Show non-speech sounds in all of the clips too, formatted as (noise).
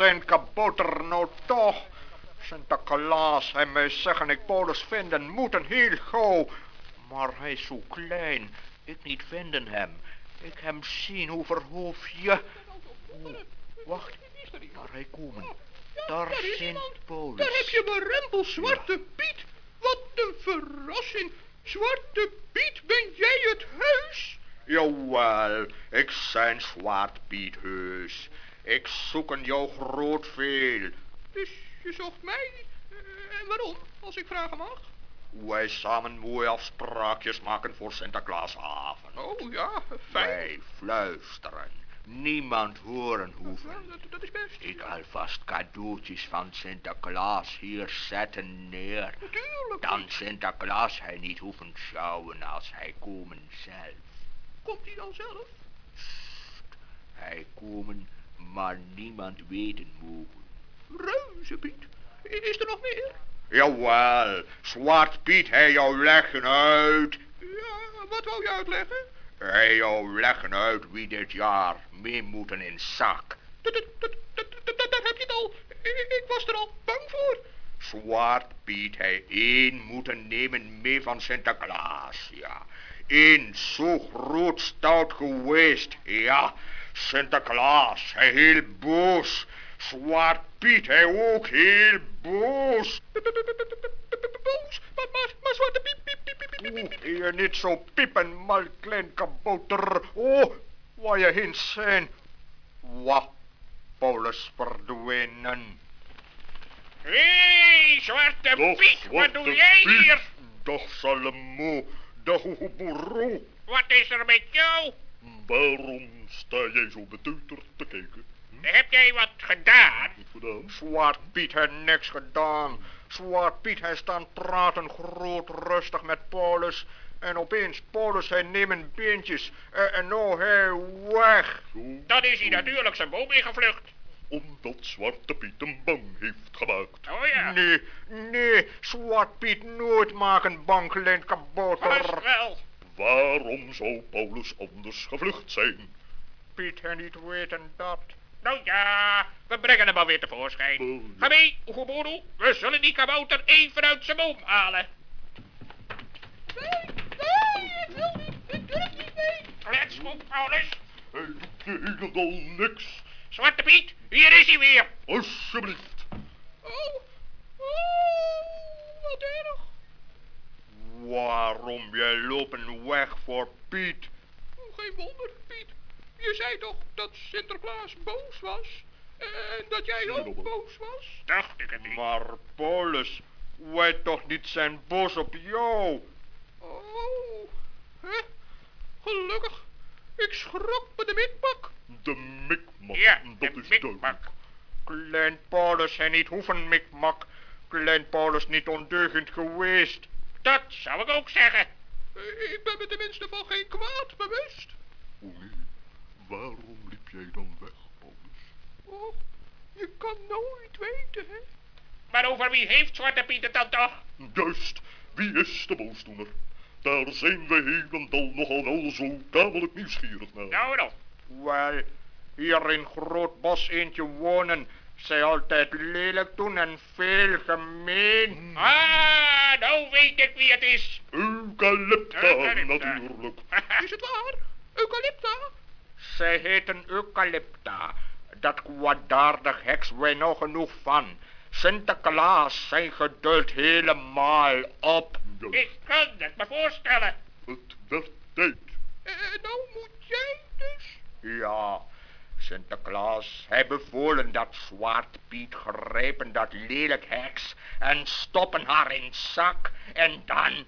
zijn kabouter nou toch? Sinterklaas, hij mij zeggen ik Paulus vinden moeten heel gauw. Maar hij is zo klein, ik niet vinden hem. Ik hem zien over hoofdje. Oh, wacht, daar hij komen. Daar zijn. Paulus. Daar heb je mijn rempel, Zwarte Piet. Wat een verrassing. Zwarte Piet, ben jij het huis? Jawel, ik zijn Zwart Piet heus. Ik zoeken jou groot veel. Dus je zocht mij? Eh, En waarom, als ik vragen mag? Wij samen mooie afspraakjes maken voor Sinterklaasavond. Oh ja, fijn. Wij fluisteren. Niemand horen hoeven. Ja, dat, dat is best. Ik alvast cadeautjes van Sinterklaas hier zetten neer. Natuurlijk. Dan Sinterklaas hij niet hoeven sjouwen als hij komen zelf. Komt hij dan zelf? Hij komen, maar niemand weten mogen. Reuzepiet. Is er nog meer? Jawel, Zwart Piet hij jou leggen uit. Ja, wat wou je uitleggen? Hij jou leggen uit wie dit jaar mee moeten in zak. Dat, daar heb je het al. Ik, ik was er al bang voor. Zwart Piet hij één moeten nemen mee van Sinterklaas, ja. Eén zo groot stout geweest, ja. Sinterklaas, hij heel boos. Zwart Piet hij ook heel boos. Boos, maar, maar, maar Zwarte Piet, piep, piep, piep, piep, piep, Oeh, piep. je niet zo piepen, mal klein kabouter. Oh, waar je heen zijn. Wa, Paulus verdwenen. Hé, hey, Zwarte Piet, wat doe jij hier? Dag Salomo, dag. Wat is er met jou? Waarom sta jij zo beteuterd te kijken? Heb jij wat gedaan? Gedaan? Zwart Piet heeft niks gedaan. Zwart Piet hij staan praten groot rustig met Paulus. En opeens Paulus hij nemen beentjes. En, en nou hij weg. Dan is hij natuurlijk zijn boom ingevlucht. Omdat Zwarte Piet hem bang heeft gemaakt. Oh ja, Nee, nee, Zwart Piet nooit maken bang, klein kabouter. wel. Waarom zou Paulus anders gevlucht zijn? Piet hij niet weten dat. Nou ja, we brengen hem alweer tevoorschijn. Oh, Ga mee, Oegeboeroe. We zullen die kabouter even uit zijn boom halen. Nee, nee, ik wil niet. Ik durf niet mee. Let's go, Paulus. Hij doet de helemaal niks. Zwarte Piet, hier is hij weer. Alsjeblieft. Oh, oh, wat erg. Waarom jij lopen weg voor Piet? Oh, Geen wonder, Piet. Je zei toch dat Sinterklaas boos was? En dat jij ook boos was? Dacht ik het niet. Maar Paulus, wij toch niet zijn boos op jou? Oh, hè? Gelukkig. Ik schrok me de mikmak. De mikmak, Ja, dat de is mikmak. duidelijk. Klein Paulus, hij niet hoeven mikmak. Klein Paulus niet ondeugend geweest. Dat zou ik ook zeggen. Eh, Ik ben me tenminste van geen kwaad bewust. O nee, waarom liep jij dan weg, Paulus? Oh, je kan nooit weten, hè? Maar over wie heeft Zwarte Piet het dan toch? Juist, wie is de boosdoener? Daar zijn we helemaal nogal wel zo tamelijk nieuwsgierig naar. Nou en of. Wel, hier in Groot Bos eentje wonen. Zij altijd lelijk doen en veel gemeen. Ah, nou weet ik wie het is. Eucalypta, Eucalypta. natuurlijk. (laughs) Is het waar? Eucalypta? Zij heten Eucalypta. Dat kwaadaardig heks wij nog genoeg van. Sinterklaas zijn geduld helemaal op. Juist, Ik kan het me voorstellen. het werd tijd. En nou moet jij dus... Ja, Sinterklaas, hij bevolen dat Zwart Piet grijpen dat lelijk heks en stoppen haar in zak en dan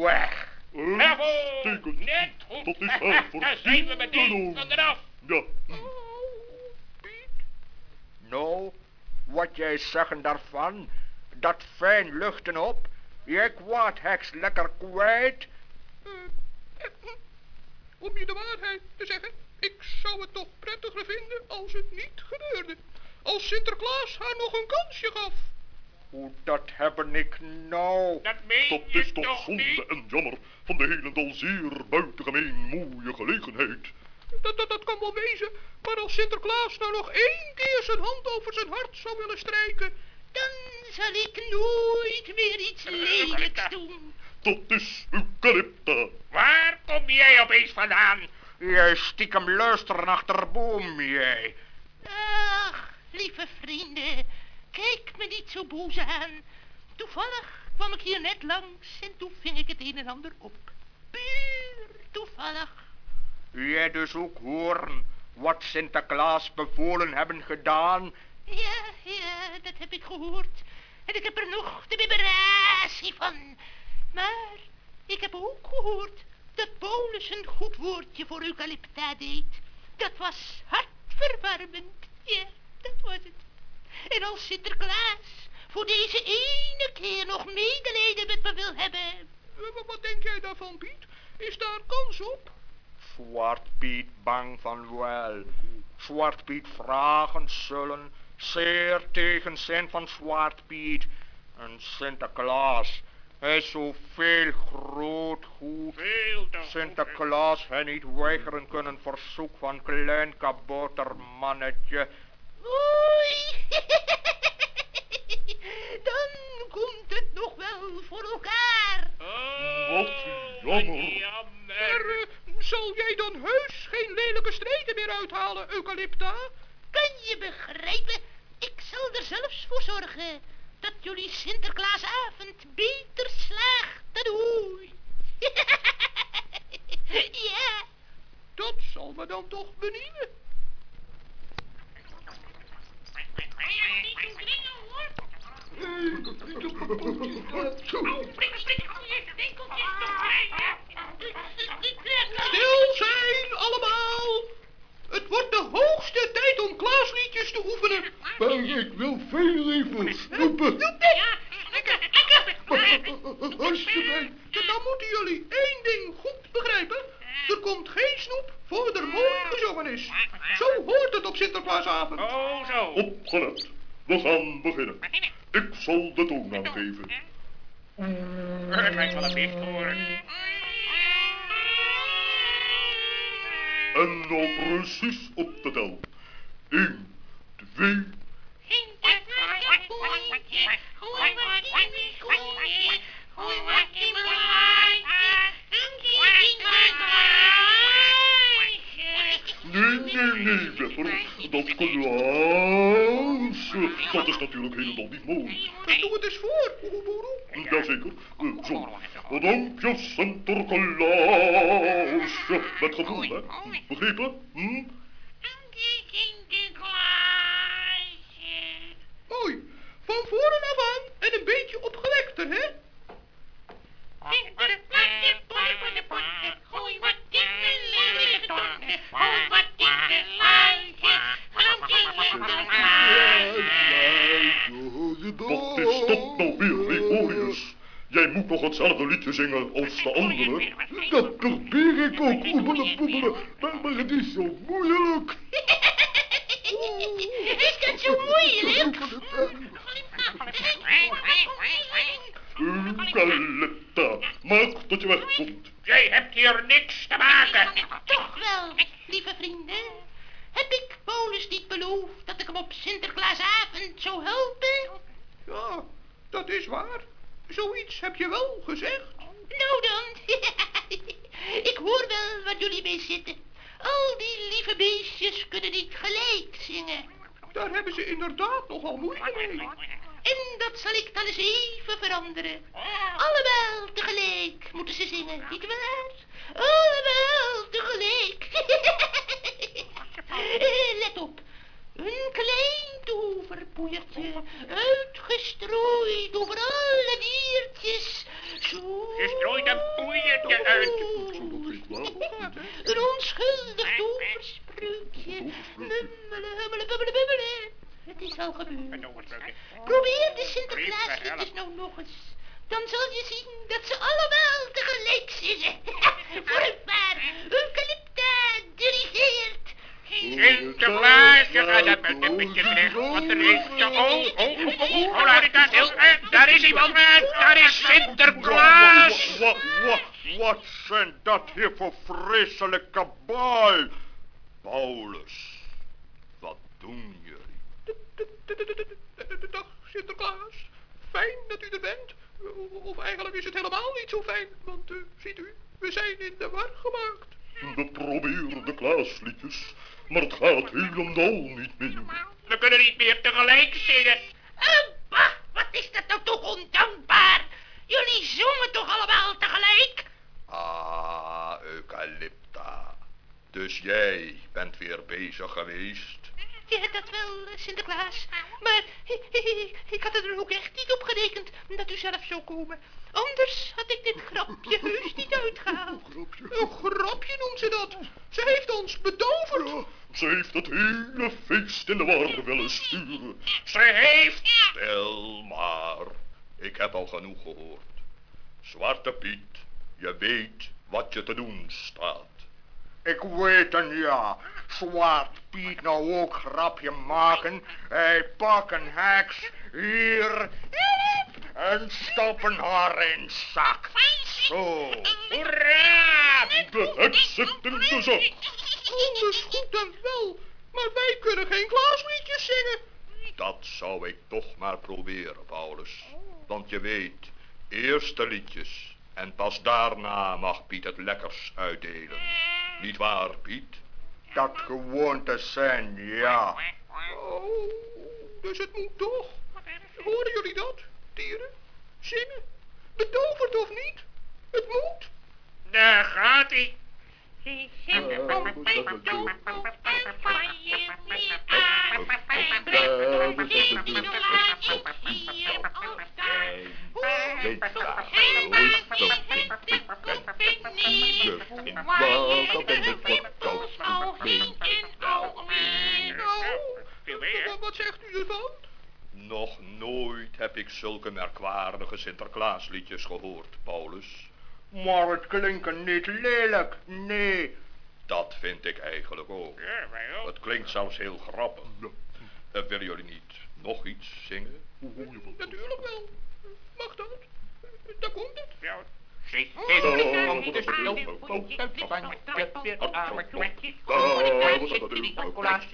weg. Bravo! Net goed. Dat is Daar zijn we meteen doen. van eraf. Ja, Oh, Piet. Nou, wat jij zeggen daarvan, dat fijn luchten op, jij kwaad heks lekker kwijt. Eh, eh, hm. Om je de waarheid te zeggen, ik zou het toch prettiger vinden als het niet gebeurde. Als Sinterklaas haar nog een kansje gaf. Hoe dat hebben ik nou? Dat meen dat je is toch zonde niet? en jammer van de helemaal zeer buitengemeen mooie gelegenheid. dat, dat, dat kan wel wezen. Maar als Sinterklaas nou nog één keer zijn hand over zijn hart zou willen strijken... Dan zal ik nooit meer iets lelijks doen. Dat is Eucalypta. Waar kom jij opeens vandaan? Jij stiekem luisteren achter boom, jij. Ach, lieve vrienden, kijk me niet zo boos aan. Toevallig kwam ik hier net langs en toen ving ik het een en ander op. Puur toevallig. Jij dus ook horen wat Sinterklaas bevolen hebben gedaan? Ja, ja, dat heb ik gehoord. En ik heb er nog de biberatie van. Maar ik heb ook gehoord dat Paulus een goed woordje voor Eucalypta deed. Dat was hartverwarmend. Ja, dat was het. En als Sinterklaas voor deze ene keer nog medelijden met me wil hebben... Eh, Wat, wat denk jij daarvan, Piet? Is daar kans op? Zwart Piet bang van wel. Zwart Piet vragen zullen zeer tegen zin van Zwart Piet. En Sinterklaas, hij zoveel groot goed. Veel te goed, hè? Sinterklaas hij niet weigeren kunnen verzoek van klein kaboutermannetje. Oei, (laughs) dan komt het nog wel voor elkaar. Oh, Wat jammer. eh, zal jij dan heus geen lelijke streken meer uithalen, Eucalypta? Kan je begrijpen? Ik zal er zelfs voor zorgen dat jullie Sinterklaasavond beter slaagt dan ooit. (laughs) ja, Dat zal me dan toch benieuwen. Stil zijn, allemaal! Het wordt de hoogste tijd om Klaasliedjes te oefenen. Maar ik wil veel liever snoepen. Alsjeblieft. Ja, dan moeten jullie één ding goed begrijpen. Er komt geen snoep voor er mooi gezongen is. Zo hoort het op Sinterklaasavond. Oh, zo. Opgelet. We gaan beginnen. Ik zal de toon aangeven. Het lijkt wel een lichthoorn. En nou precies op de tel. 1, 2, Nee, nee, nee, Wepper. Dat Klaasje. Dat is natuurlijk helemaal niet mooi. Doe het eens voor, Oeboeroe. Jazeker. Uh, zo. Bedankt je Sinterklaasje. Met gevoel, hè? Begrepen? Hm? Nog hetzelfde liedje zingen als de anderen. Dat probeer ik ook, oebelen maar het is zo moeilijk. (laughs) Is dat zo moeilijk? Eucalypta, maak dat je wegkomt. Jij hebt hier niks te maken. Toch wel, lieve vrienden. Heb ik Paulus niet beloofd dat ik hem op Sinterklaasavond zou helpen? Ja, dat is waar. Zoiets heb je wel gezegd. Nou (laughs) dan, ik hoor wel waar jullie mee zitten. Al die lieve beestjes kunnen niet gelijk zingen. Daar hebben ze inderdaad nogal moeite mee. En dat zal ik dan eens even veranderen. Allemaal tegelijk moeten ze zingen, niet waar? Allemaal tegelijk. (laughs) Eh, Let op. Een klein toverpoeiertje, uitgestrooid over alle diertjes. Zo. Je strooit een poeiertje uit. Een onschuldig toverspreukje. Mummelen, hummelen, bubbelen, bubbelen. Het is al gebeurd. Probeer de Sinterklaasliedjes nou nog eens. Dan zal je zien dat ze allemaal tegelijk zingen. Vooruit Eucalypta dirigeert. Sinterklaas, een beetje weg, want er is... Oh, oh, oh, oh, oh, dat heel... eh, Daar is iemand, eh, daar is Sinterklaas. Wat, wat, wat zijn dat hier voor vreselijke bal? Paulus, wat doen jullie? Dag Sinterklaas. Fijn dat u er bent. Of eigenlijk is het helemaal niet zo fijn, want uh, ziet u, we zijn in de war gemaakt. We proberen de Klaasliedjes, maar het gaat helemaal niet meer. We kunnen niet meer tegelijk zingen. Oh, bah, wat is dat nou toch ondankbaar? Jullie zongen toch allemaal tegelijk? Ah, Eucalypta. Dus jij bent weer bezig geweest? Ja, dat wel, Sinterklaas. Maar (laughs) ik had er ook echt niet op gerekend dat u zelf zou komen. Anders had ik dit grapje heus niet uitgehaald. Een grapje noemt ze dat. Ze Ze heeft het hele feest in de war willen sturen. Ze heeft... Stel maar, ik heb al genoeg gehoord. Zwarte Piet, je weet wat je te doen staat. Ik weet het ja. Zwart Piet nou ook grapje maken. Hij pak een heks hier en stoppen haar in zak. Zo. Hoera! De heks zit in de zak. Alles goed en wel. Maar wij kunnen geen Klaasliedjes zingen. Dat zou ik toch maar proberen, Paulus. Want je weet, eerst de liedjes en pas daarna mag Piet het lekkers uitdelen. Niet waar, Piet? Dat gewoontes zijn, ja. Oh, dus het moet toch. Horen jullie dat, dieren? Zingen? Betoverd of niet? Het moet. Daar gaat hij. Nou, wat zegt u ervan? Nog nooit heb ik zulke merkwaardige Sinterklaasliedjes gehoord, Paulus. Maar het klinkt niet lelijk, nee. Dat vind ik eigenlijk ook. Ja, wij ook. Het klinkt zelfs heel grappig. Uh, willen jullie niet nog iets zingen? Natuurlijk wel. Mag dat? Daar komt het. Ja, Sinterklaas, Sinterklaas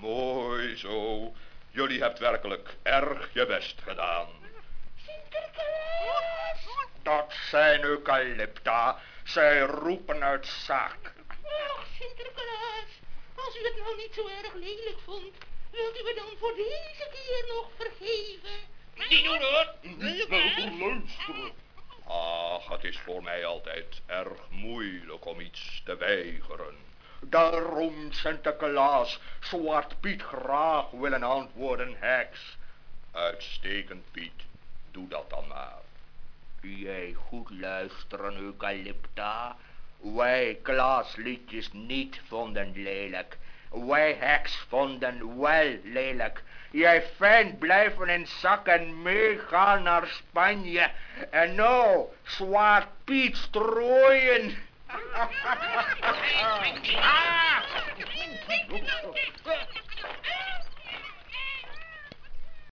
Mooi zo. Jullie hebt werkelijk erg je best gedaan. Dat zijn eucalypta. Zij roepen uit zak. Sinterklaas, als u het nou niet zo erg lelijk vond, wilt u me dan voor deze keer nog vergeven? Niet doen hoor. Niet naar luisteren. Ach, het is voor mij altijd erg moeilijk om iets te weigeren. Daarom Sinterklaas Zwart Piet graag willen antwoorden heks. Uitstekend, Piet. Doe dat dan maar. Jij goed luisteren, Eucalypta. Wij Klaasliedjes niet vonden lelijk. Wij heks vonden wel lelijk. Jij fijn blijven in zak en meegaan naar Spanje. En nou, Zwart Piet strooien. (laughs) (laughs) Ah!